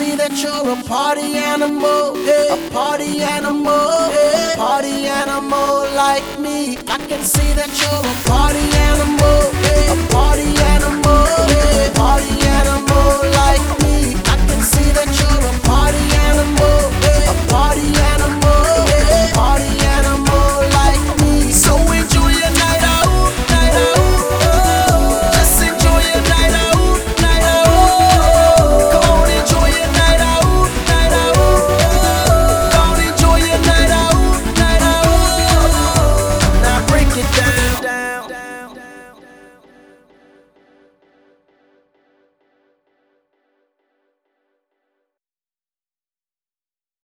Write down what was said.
see that you're a party animal, yeah. a party animal, eh? hey, party animal like me. I can see that you're a party animal.